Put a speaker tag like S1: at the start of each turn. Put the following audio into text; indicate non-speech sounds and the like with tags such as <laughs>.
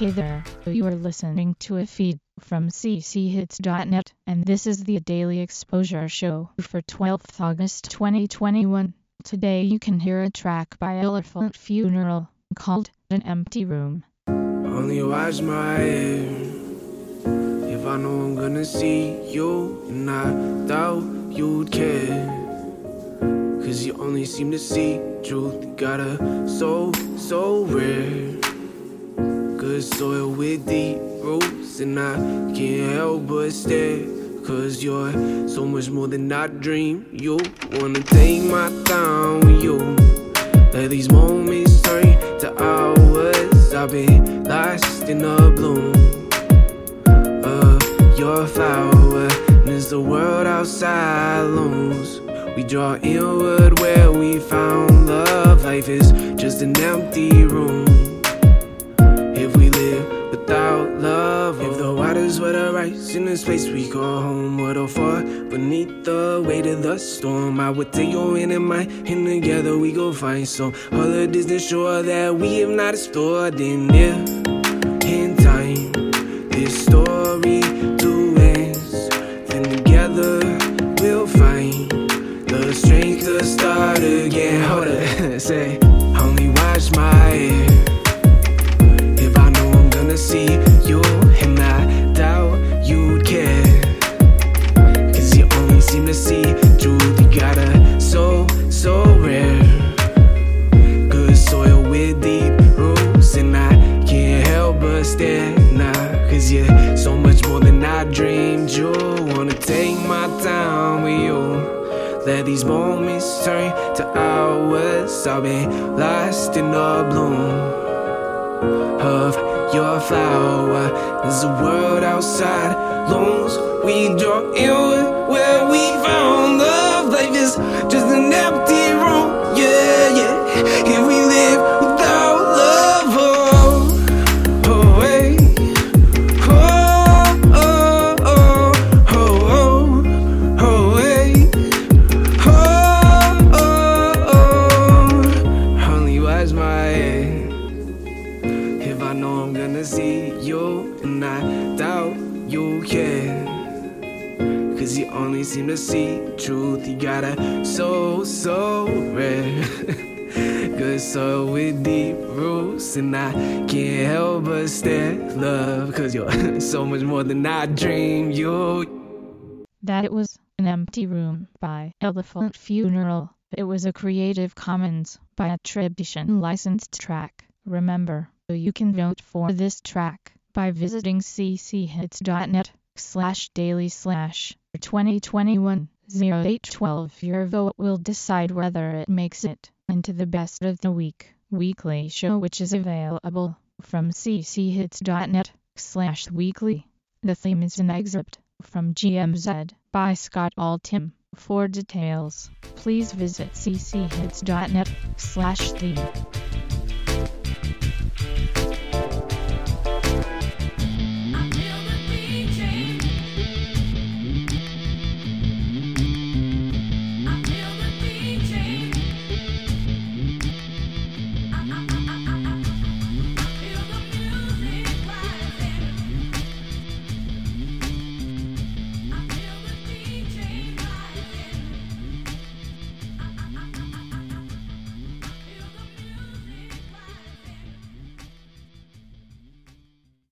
S1: Hey there, you are listening to a feed from cchits.net, and this is the Daily Exposure Show for 12th August 2021. Today you can hear a track by Elephant Funeral called An Empty Room.
S2: Only my head if I know I'm gonna see you, and I doubt you'd care. Cause you only seem to see truth, got a so rare. Good soil with deep roots, and I can't help but stare. Cause you're so much more than I dream. You wanna take my time with you. Let these moments turn to hours. I've been lost in the bloom of your flower. And as the world outside looms, we draw inward where we found love. Life is just an empty room. The were to rise in this place we call home, would all fall beneath the weight of the storm. I would take your hand in mine, and together we go find some other distant shore that we have not explored. And if in time this story to ends, then together we'll find the strength to start again. Hold up, <laughs> say, only watch my Wanna take my time with you. Let these moments turn to hours. I've been lost in the bloom of your flower. There's a world outside looms. We draw in where we found gonna see you, and I doubt you care. Cause you only seem to see truth. You got a soul so rare. <laughs> Good soul with deep roots, and I can't help but stare. Love, cause you're <laughs> so much more than I dreamed you.
S1: That it was An Empty Room by Elephant Funeral. It was a Creative Commons by attribution licensed track. Remember, you can vote for this track by visiting cchits.net slash daily slash 2021 0812. Your vote will decide whether it makes it into the best of the week weekly show which is available from cchits.net slash weekly. The theme is an excerpt from GMZ by Scott Altham. For details, please visit cchits.net slash theme.